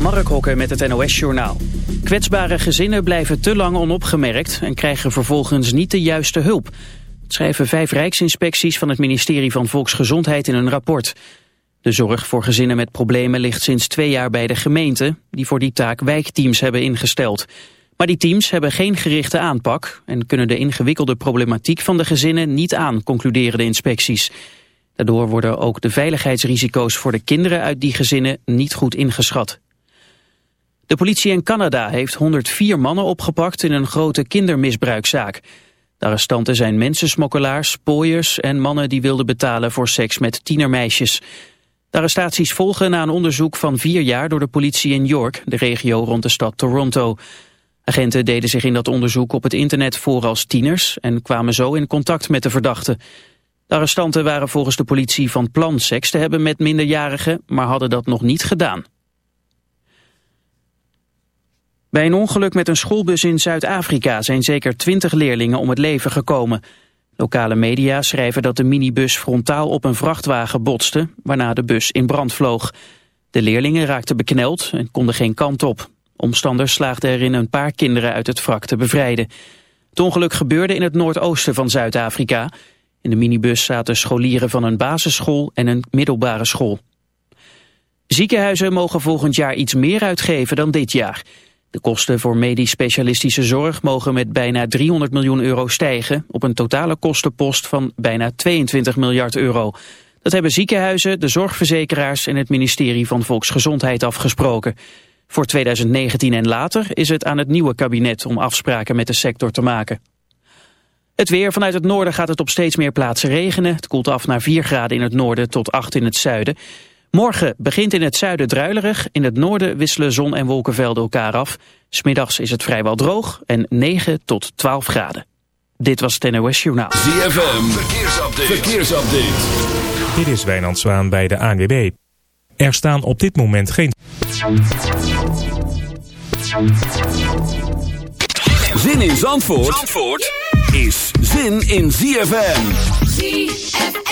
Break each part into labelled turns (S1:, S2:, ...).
S1: Mark Hokker met het NOS-journaal. Kwetsbare gezinnen blijven te lang onopgemerkt en krijgen vervolgens niet de juiste hulp. Schrijven vijf rijksinspecties van het ministerie van Volksgezondheid in een rapport. De zorg voor gezinnen met problemen ligt sinds twee jaar bij de gemeente... die voor die taak wijkteams hebben ingesteld. Maar die teams hebben geen gerichte aanpak... en kunnen de ingewikkelde problematiek van de gezinnen niet aan, concluderen de inspecties. Daardoor worden ook de veiligheidsrisico's voor de kinderen uit die gezinnen niet goed ingeschat. De politie in Canada heeft 104 mannen opgepakt in een grote kindermisbruikzaak. De arrestanten zijn mensensmokkelaars, pooiers en mannen die wilden betalen voor seks met tienermeisjes. De arrestaties volgen na een onderzoek van vier jaar door de politie in York, de regio rond de stad Toronto. Agenten deden zich in dat onderzoek op het internet voor als tieners en kwamen zo in contact met de verdachten. De arrestanten waren volgens de politie van plan seks te hebben met minderjarigen, maar hadden dat nog niet gedaan. Bij een ongeluk met een schoolbus in Zuid-Afrika zijn zeker twintig leerlingen om het leven gekomen. Lokale media schrijven dat de minibus frontaal op een vrachtwagen botste, waarna de bus in brand vloog. De leerlingen raakten bekneld en konden geen kant op. Omstanders slaagden erin een paar kinderen uit het wrak te bevrijden. Het ongeluk gebeurde in het noordoosten van Zuid-Afrika. In de minibus zaten scholieren van een basisschool en een middelbare school. Ziekenhuizen mogen volgend jaar iets meer uitgeven dan dit jaar. De kosten voor medisch specialistische zorg mogen met bijna 300 miljoen euro stijgen... op een totale kostenpost van bijna 22 miljard euro. Dat hebben ziekenhuizen, de zorgverzekeraars en het ministerie van Volksgezondheid afgesproken. Voor 2019 en later is het aan het nieuwe kabinet om afspraken met de sector te maken. Het weer. Vanuit het noorden gaat het op steeds meer plaatsen regenen. Het koelt af naar 4 graden in het noorden tot 8 in het zuiden. Morgen begint in het zuiden druilerig. In het noorden wisselen zon en wolkenvelden elkaar af. Smiddags is het vrijwel droog en 9 tot 12 graden. Dit was het NOS Journaal.
S2: ZFM. Verkeersupdate. Verkeersupdate.
S3: Dit is Wijnand Zwaan bij de ANWB. Er staan op dit moment geen...
S2: Zin in Zandvoort, Zandvoort? is zin in ZFM.
S4: ZFM.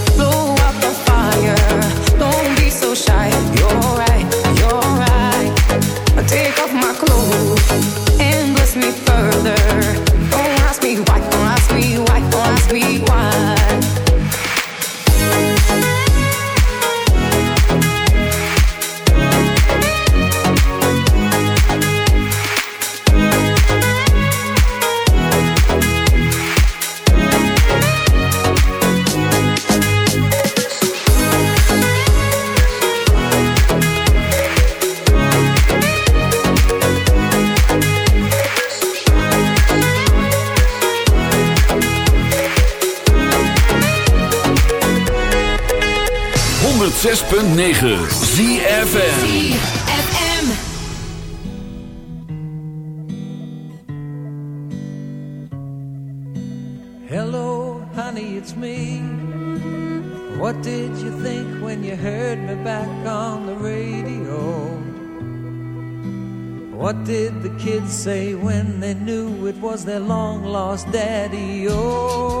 S2: 106.9
S4: FM
S5: Hello, honey, it's me. What did you think when you heard me back on the radio? What did the kids say when they knew it was their long lost daddy? Oh.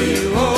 S5: At WOLD.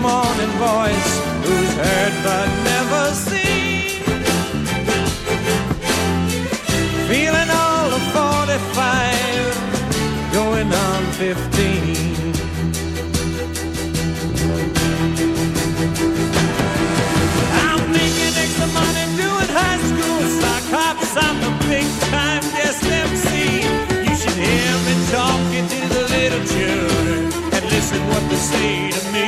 S5: morning voice who's heard but never seen. Feeling all of 45, going on 15. I'm making extra money doing high school sock hops. I'm the big time guest MC. You should hear me talking to the little children and listen what they say to me.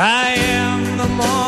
S5: I am the morning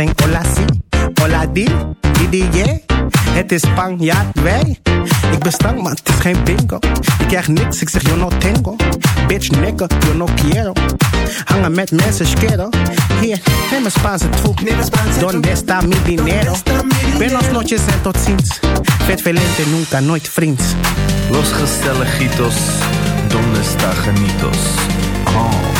S6: Preng, hola, si. Hola, di. Di, di, yeah. Het is Spanjaard, wij. Ik ben stank, maar het is geen bingo. Ik krijg niks, ik zeg yo no tengo. Bitch, nigga, yo no quiero. Hangen met mensen, schero. Hier, neem een Spaanse troep. Donde está mi dinero? Buenos noches en tot ziens. Vet velente, nunca, nooit vriends.
S7: Los gezelligitos, donde está genitos? Oh.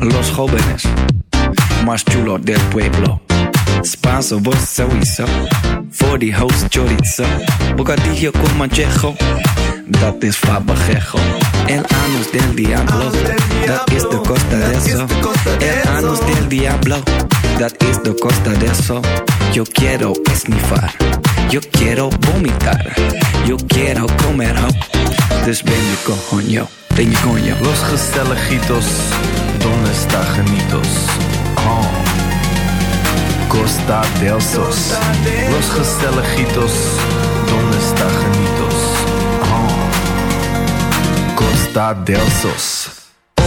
S8: Los jóvenes más chulos del pueblo. Spanso, vos. Voor die host chorizo. Bocadillo con manchejo. Dat is fabajejo. El anus del diablo. Dat is de costa de eso. El anus del diablo. Dat is de costa de eso. Yo quiero esnifar. Yo quiero vomitar. Yo quiero comer ho. Dus ben je coño. Ben je coño.
S7: Los gezelligitos, donde está genitos? Oh. Costa del Sos. Los gezelligitos, donde está genitos? Oh. Costa del Sos.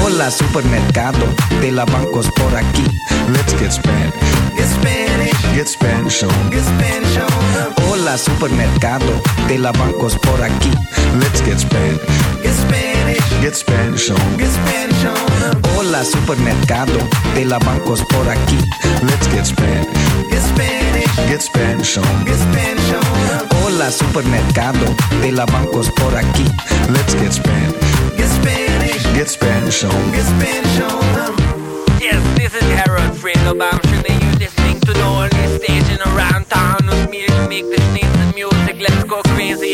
S8: Hola, supermercado de la bancos por aquí.
S9: Let's get Spanish.
S10: Get Spanish.
S9: Get Spanish on.
S10: Get Spanish on.
S8: Hola, supermercado de la bancos por aquí.
S9: Let's get Spanish.
S10: Get Spanish.
S9: Get Spanish on.
S10: Get Spanish on.
S8: Hola, supermercado de la bancos por aquí.
S9: Let's get Spanish.
S10: Get Spanish.
S9: Get Spanish on.
S10: Get Spanish on.
S8: Hola, supermercado de la bancos por aquí.
S9: Let's get Spanish.
S10: Get Spanish.
S9: Get Spanish on.
S10: Get Spanish on.
S11: Yes, this is Harold Fredo. I'm sure that you're listening to the only station around town with me to make the sneeze music. Let's go crazy.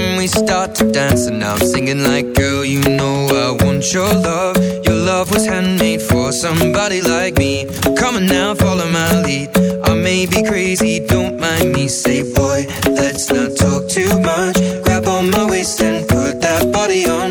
S12: start to dance and now I'm singing like Girl, you know I want your love. Your love was handmade for somebody like me. Come on now, follow my lead. I may be crazy, don't mind me. Say boy, let's not talk too much. Grab on my waist and put that body on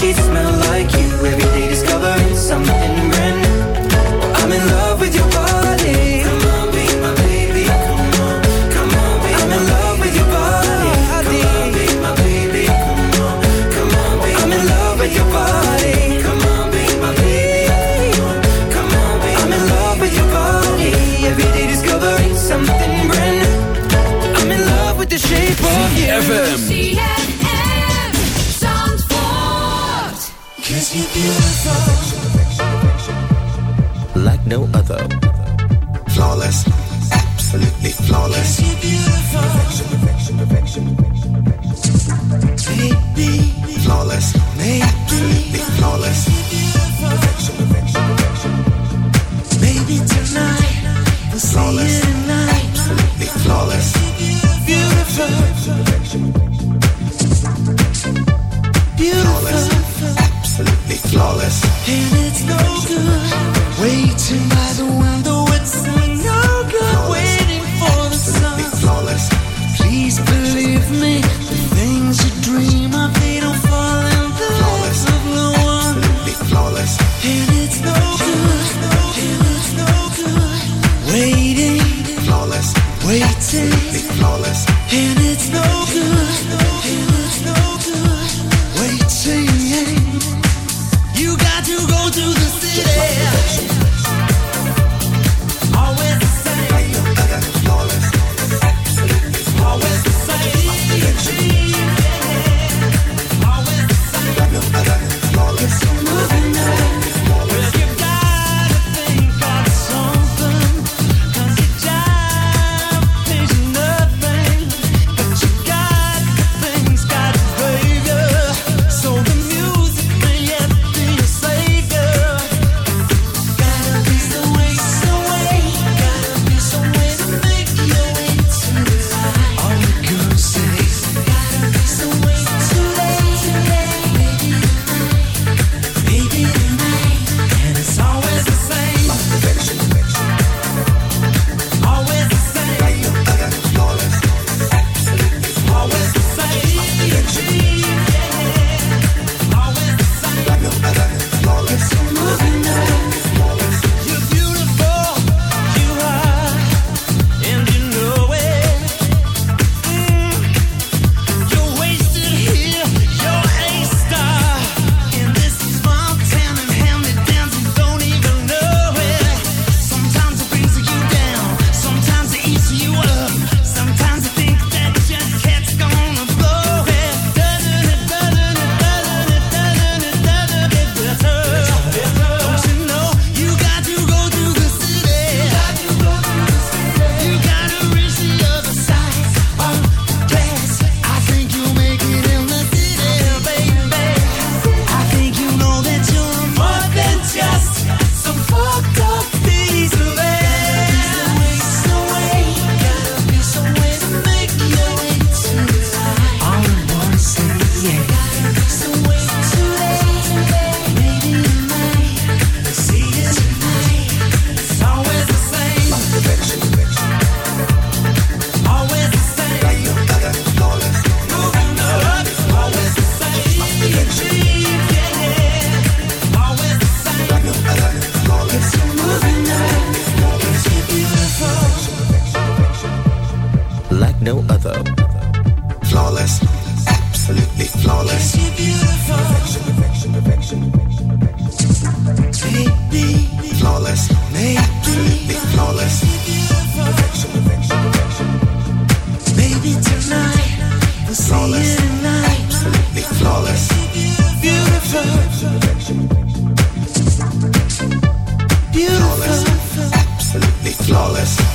S12: she smells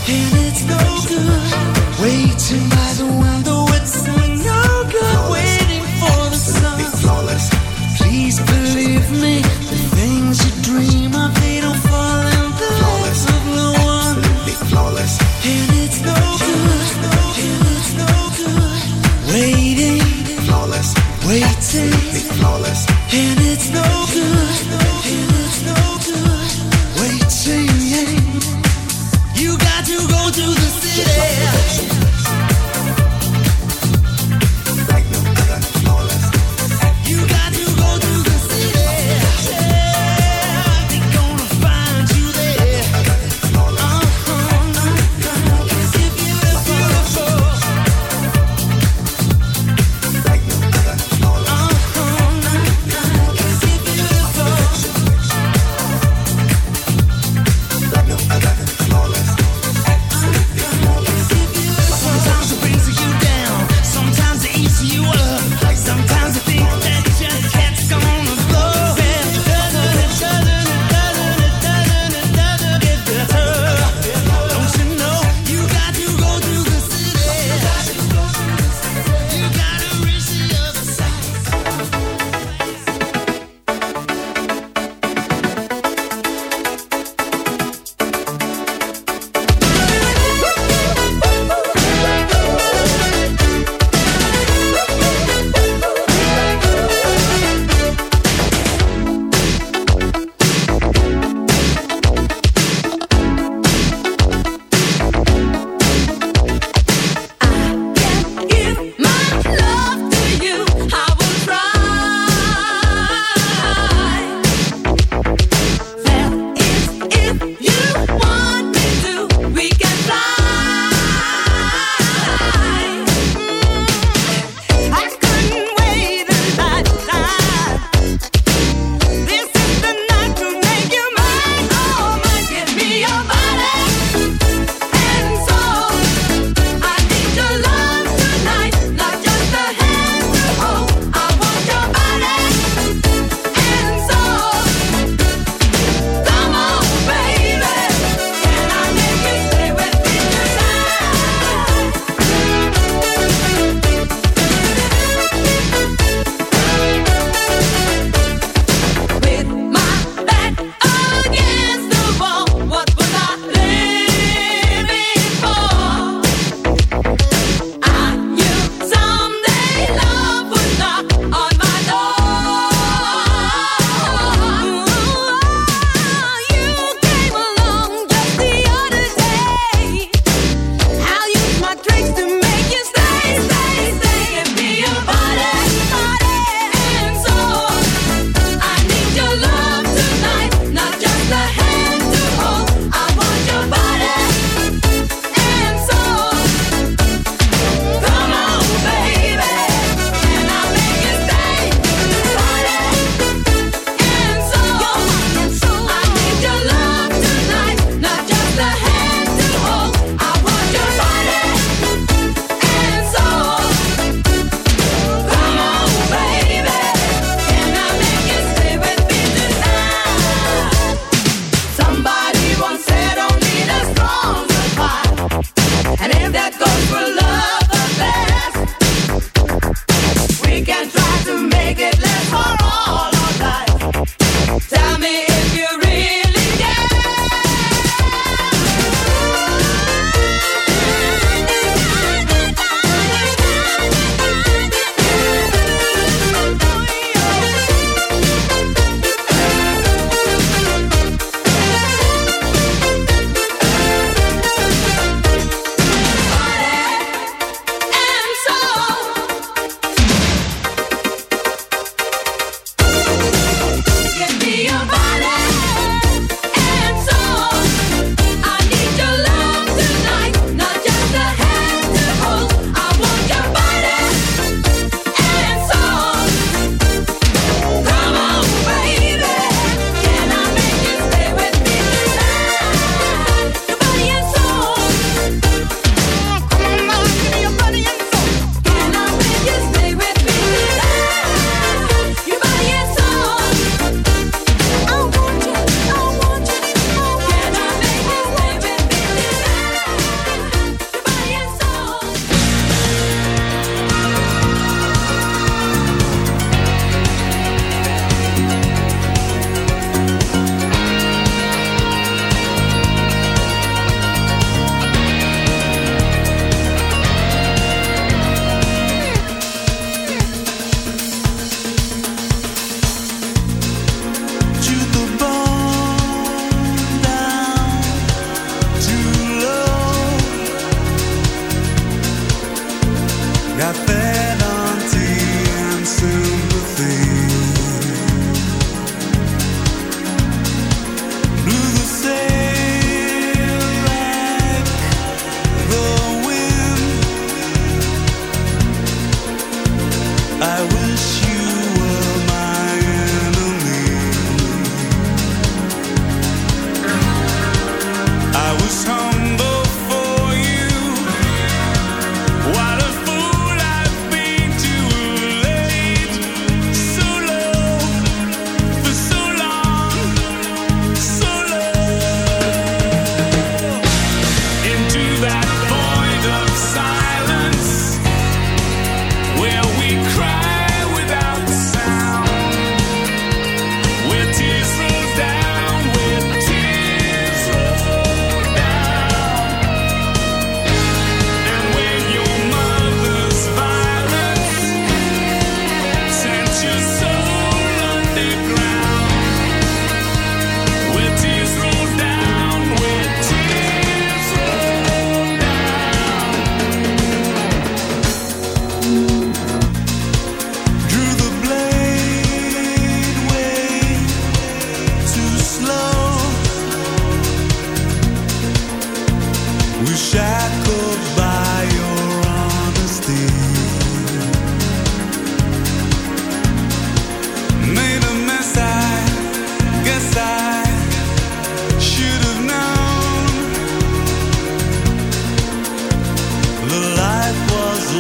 S12: and
S10: it's no good waiting by the window.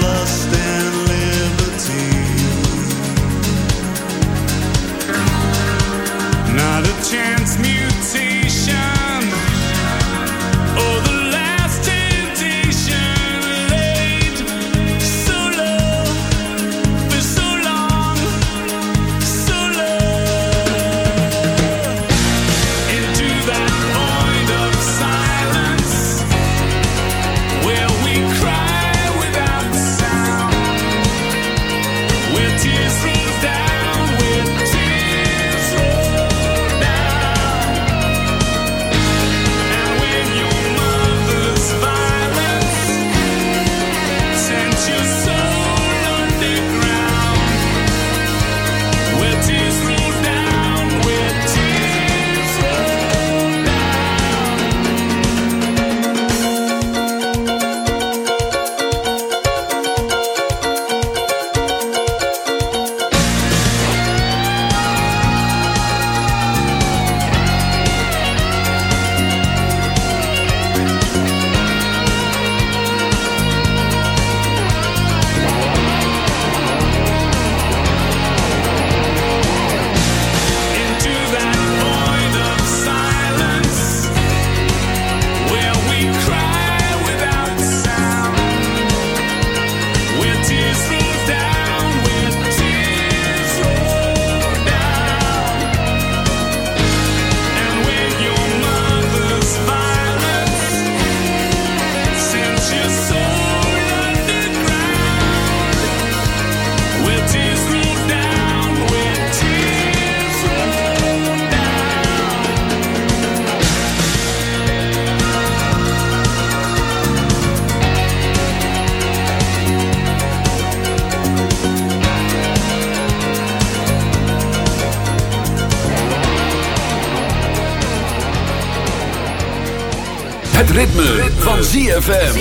S10: Lust
S2: Het ritme, van ZFM.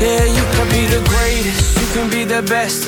S5: Yeah, you can be the greatest, you can be the best,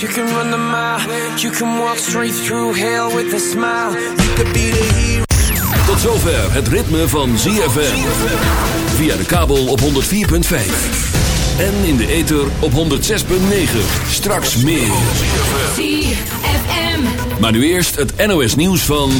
S5: you can run the mile. You can walk straight through hell with a smile.
S13: You could be the hero.
S2: Tot zover het ritme van ZFM. Via de kabel op 104.5. En in de ether op 106.9. Straks meer.
S4: ZFM.
S2: Maar nu eerst het NOS nieuws van...